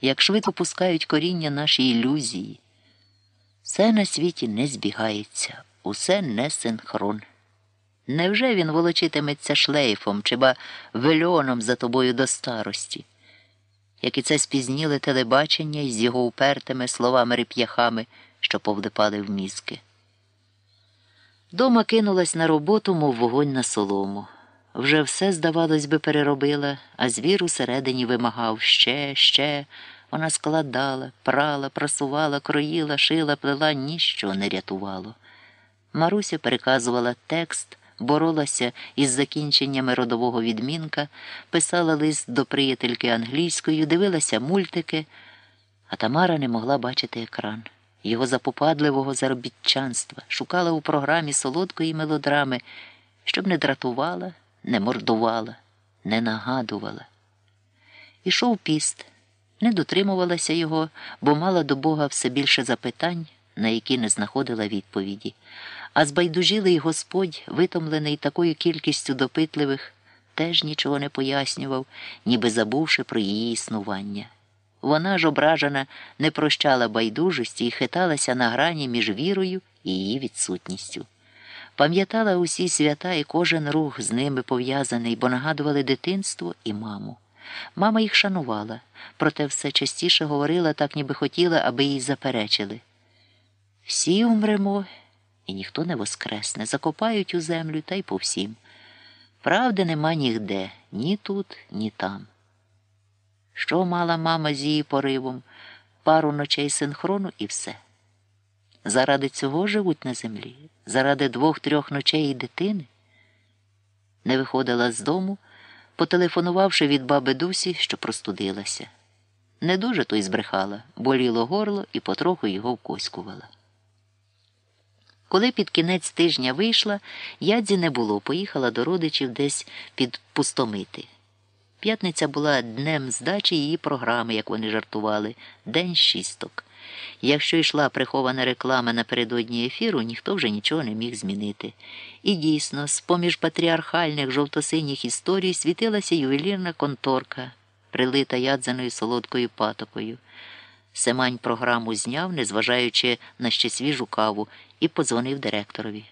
як швидко пускають коріння наші ілюзії. Все на світі не збігається, усе не синхрон. Невже він волочитиметься шлейфом чи ба вельоном за тобою до старості? Як і це спізніле телебачення із його упертими словами реп'яхами, що повдипали в мізки. Дома кинулась на роботу, мов вогонь на солому. Вже все, здавалось би, переробила, а звір усередині вимагав ще, ще. Вона складала, прала, прасувала, кроїла, шила, плела, ніщо не рятувало. Маруся переказувала текст, боролася із закінченнями родового відмінка, писала лист до приятельки англійською, дивилася мультики, а Тамара не могла бачити екран. Його запопадливого заробітчанства шукала у програмі солодкої мелодрами, щоб не дратувала, не мордувала, не нагадувала. Ішов піст, не дотримувалася його, бо мала до Бога все більше запитань, на які не знаходила відповіді. А збайдужілий Господь, витомлений такою кількістю допитливих, теж нічого не пояснював, ніби забувши про її існування. Вона ж ображена не прощала байдужості і хиталася на грані між вірою і її відсутністю. Пам'ятала усі свята і кожен рух з ними пов'язаний, бо нагадували дитинство і маму. Мама їх шанувала, проте все частіше говорила, так ніби хотіла, аби їй заперечили. Всі умремо, і ніхто не воскресне, закопають у землю та й по всім. Правди нема нігде, ні тут, ні там. Що мала мама з її поривом, пару ночей синхрону і все. Заради цього живуть на землі, заради двох-трьох ночей і дитини. Не виходила з дому, потелефонувавши від баби Дусі, що простудилася. Не дуже то й збрехала, боліло горло і потроху його вкоськувала. Коли під кінець тижня вийшла, ядзі не було, поїхала до родичів десь під пустомити. П'ятниця була днем здачі її програми, як вони жартували, день шісток. Якщо йшла прихована реклама напередодні ефіру, ніхто вже нічого не міг змінити. І дійсно, з поміж патріархальних жовтосиніх історій світилася ювелірна конторка, прилита ядзаною солодкою патокою. Семань програму зняв, незважаючи на ще свіжу каву, і подзвонив директорові.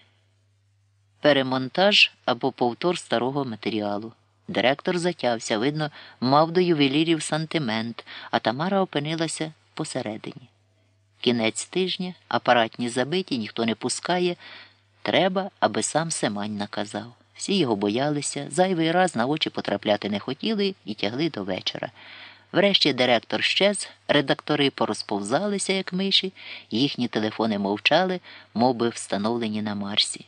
Перемонтаж або повтор старого матеріалу. Директор затявся, видно, мав до ювелірів сантимент, а Тамара опинилася посередині. Кінець тижня, апаратні забиті, ніхто не пускає. Треба, аби сам Семань наказав. Всі його боялися, зайвий раз на очі потрапляти не хотіли і тягли до вечора. Врешті директор щез, редактори порозповзалися, як миші, їхні телефони мовчали, мов би встановлені на Марсі.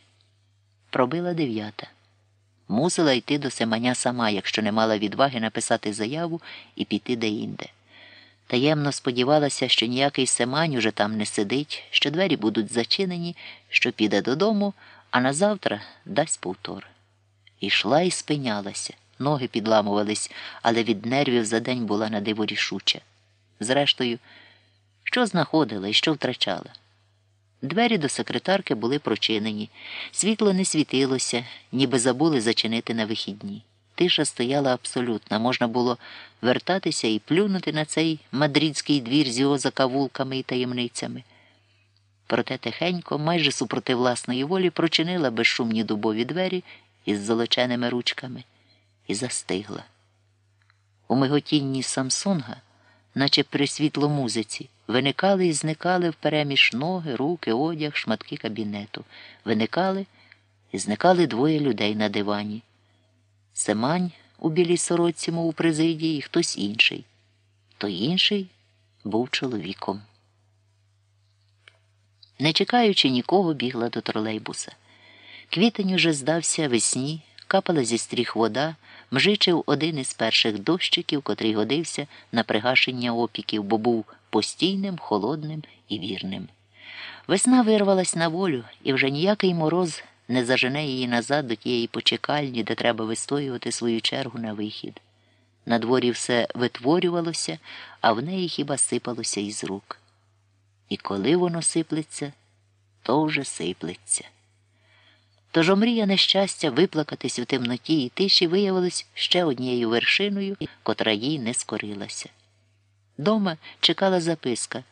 Пробила дев'ята. Мусила йти до Семеня сама, якщо не мала відваги написати заяву і піти деінде. Таємно сподівалася, що ніякий Семань уже там не сидить, що двері будуть зачинені, що піде додому, а назавтра дасть повтор. Ішла і спинялася, ноги підламувались, але від нервів за день була на диво рішуча. Зрештою, що знаходила і що втрачала? Двері до секретарки були прочинені, світло не світилося, ніби забули зачинити на вихідні. Тиша стояла абсолютна, можна було вертатися і плюнути на цей мадридський двір з його закавулками і таємницями. Проте тихенько, майже супроти власної волі, прочинила безшумні дубові двері із золоченими ручками і застигла. У миготінні Самсунга наче при світломузиці, виникали і зникали впереміж ноги, руки, одяг, шматки кабінету. Виникали і зникали двоє людей на дивані. Семань у білій сорочці, мов у президії, хтось інший. Той інший був чоловіком. Не чекаючи нікого, бігла до тролейбуса. Квітень уже здався весні, капала зі стріх вода мжичив один із перших дощиків, котрий годився на пригашення опіків, бо був постійним, холодним і вірним. Весна вирвалась на волю, і вже ніякий мороз не зажене її назад до тієї почекальні, де треба вистоювати свою чергу на вихід. На дворі все витворювалося, а в неї хіба сипалося із рук. І коли воно сиплеться, то вже сиплеться. Тож омрія нещастя виплакатись у темноті і тиші виявилась ще однією вершиною, котра їй не скорилася. Дома чекала записка.